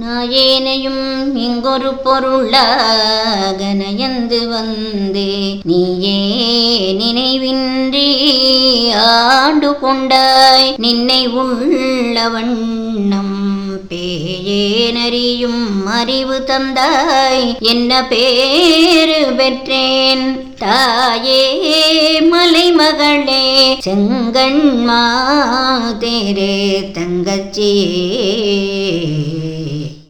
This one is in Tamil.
நாயேனையும் இங்கொரு பொருளாக நயந்து வந்தே. நீயே நினைவின்றி ஆண்டு கொண்டாய். நின்னை உள்ள வண்ணம் பேயேனறியும் அறிவு தந்தாய். என்ன பேரு பெற்றேன்? தாயே மலைமகளே செங்கண்மா தேரே தங்கச்சியே.